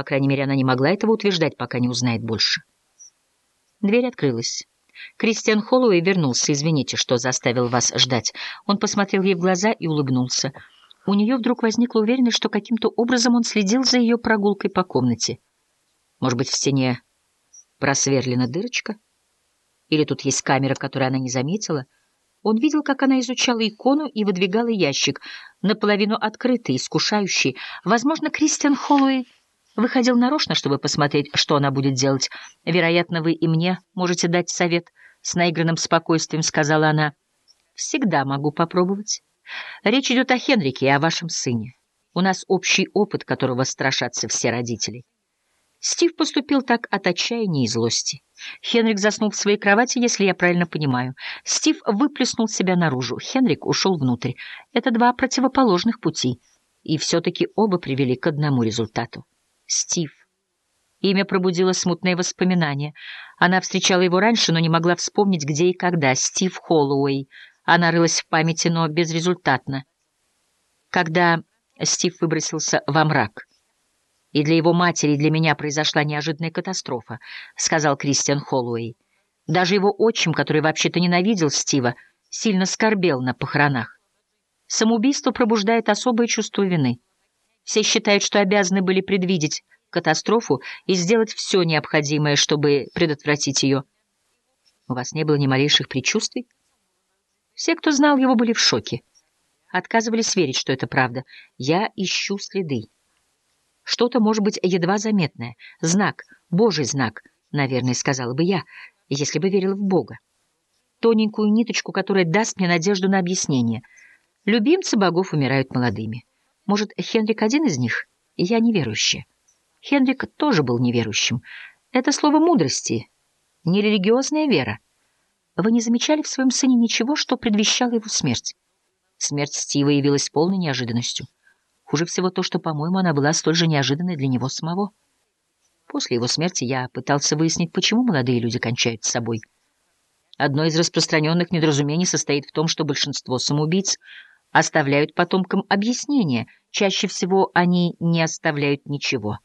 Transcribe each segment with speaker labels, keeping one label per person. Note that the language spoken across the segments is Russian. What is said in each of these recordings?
Speaker 1: По крайней мере, она не могла этого утверждать, пока не узнает больше. Дверь открылась. Кристиан Холлоуэй вернулся. «Извините, что заставил вас ждать». Он посмотрел ей в глаза и улыбнулся. У нее вдруг возникла уверенность, что каким-то образом он следил за ее прогулкой по комнате. Может быть, в стене просверлена дырочка? Или тут есть камера, которую она не заметила? Он видел, как она изучала икону и выдвигала ящик, наполовину открытый, искушающий. Возможно, Кристиан Холлоуэй выходил нарочно, чтобы посмотреть, что она будет делать. Вероятно, вы и мне можете дать совет. С наигранным спокойствием сказала она. Всегда могу попробовать. Речь идет о Хенрике и о вашем сыне. У нас общий опыт, которого страшатся все родители. Стив поступил так от отчаяния и злости. Хенрик заснул в своей кровати, если я правильно понимаю. Стив выплеснул себя наружу. Хенрик ушел внутрь. Это два противоположных пути. И все-таки оба привели к одному результату. Стив. Имя пробудило смутные воспоминания. Она встречала его раньше, но не могла вспомнить, где и когда. Стив Холлоуэй. Она рылась в памяти, но безрезультатно. Когда Стив выбросился во мрак. «И для его матери, и для меня произошла неожиданная катастрофа», — сказал Кристиан Холлоуэй. Даже его отчим, который вообще-то ненавидел Стива, сильно скорбел на похоронах. Самоубийство пробуждает особое чувство вины. Все считают, что обязаны были предвидеть катастрофу и сделать все необходимое, чтобы предотвратить ее. У вас не было ни малейших предчувствий? Все, кто знал его, были в шоке. Отказывались верить, что это правда. Я ищу следы. Что-то, может быть, едва заметное. Знак, Божий знак, наверное, сказала бы я, если бы верила в Бога. Тоненькую ниточку, которая даст мне надежду на объяснение. Любимцы богов умирают молодыми. Может, Хенрик один из них? Я неверующая. Хенрик тоже был неверующим. Это слово мудрости, нерелигиозная вера. Вы не замечали в своем сыне ничего, что предвещало его смерть? Смерть Стива явилась полной неожиданностью. Хуже всего то, что, по-моему, она была столь же неожиданной для него самого. После его смерти я пытался выяснить, почему молодые люди кончают с собой. Одно из распространенных недоразумений состоит в том, что большинство самоубийц оставляют потомкам объяснение. Чаще всего они не оставляют ничего,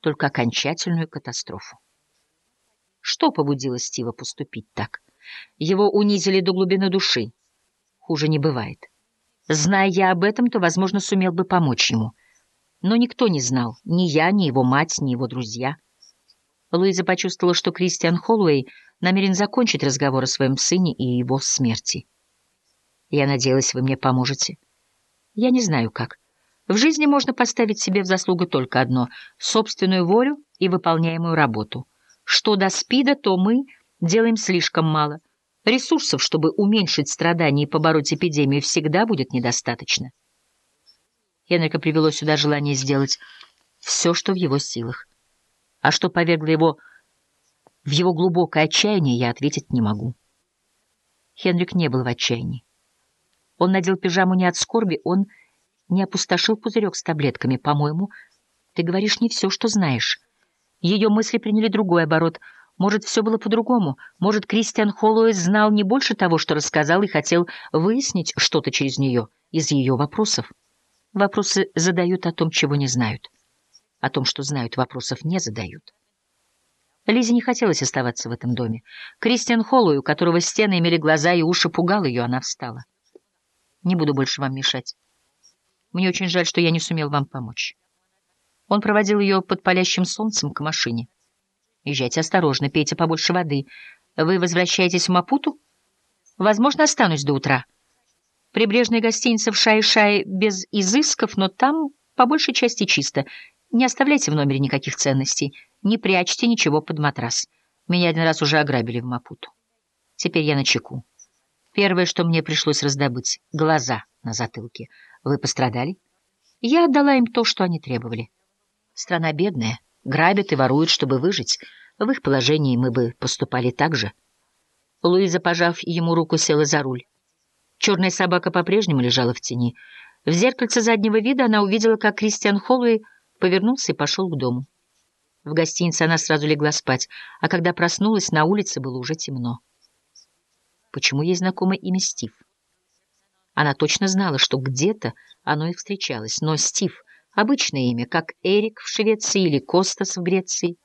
Speaker 1: только окончательную катастрофу. Что побудило Стива поступить так? Его унизили до глубины души. Хуже не бывает. Зная я об этом, то, возможно, сумел бы помочь ему. Но никто не знал, ни я, ни его мать, ни его друзья. Луиза почувствовала, что Кристиан Холлоуэй намерен закончить разговор о своем сыне и его смерти. Я надеялась, вы мне поможете. Я не знаю как. В жизни можно поставить себе в заслугу только одно — собственную волю и выполняемую работу. Что до СПИДа, то мы делаем слишком мало. Ресурсов, чтобы уменьшить страдания и побороть эпидемию, всегда будет недостаточно. Хенрика привело сюда желание сделать все, что в его силах. А что повергло его в его глубокое отчаяние, я ответить не могу. Хенрик не был в отчаянии. Он надел пижаму не от скорби, он не опустошил пузырек с таблетками. По-моему, ты говоришь не все, что знаешь. Ее мысли приняли другой оборот. Может, все было по-другому. Может, Кристиан Холлоуэс знал не больше того, что рассказал, и хотел выяснить что-то через нее, из ее вопросов. Вопросы задают о том, чего не знают. О том, что знают, вопросов не задают. Лизе не хотелось оставаться в этом доме. Кристиан Холлоуэй, у которого стены имели глаза и уши, пугал ее, она встала. Не буду больше вам мешать. Мне очень жаль, что я не сумел вам помочь. Он проводил ее под палящим солнцем к машине. Езжайте осторожно, пейте побольше воды. Вы возвращаетесь в Мапуту? Возможно, останусь до утра. Прибрежная гостиница в Шае-Шае без изысков, но там по большей части чисто. Не оставляйте в номере никаких ценностей. Не прячьте ничего под матрас. Меня один раз уже ограбили в Мапуту. Теперь я на чеку. Первое, что мне пришлось раздобыть — глаза на затылке. Вы пострадали? Я отдала им то, что они требовали. Страна бедная, грабят и воруют, чтобы выжить. В их положении мы бы поступали так же. Луиза, пожав ему руку, села за руль. Черная собака по-прежнему лежала в тени. В зеркальце заднего вида она увидела, как Кристиан Холлоуэй повернулся и пошел к дому. В гостинице она сразу легла спать, а когда проснулась, на улице было уже темно. Почему ей знакомо имя Стив? Она точно знала, что где-то оно и встречалось, но Стив Обычное имя, как Эрик в Швеции или Костас в Греции.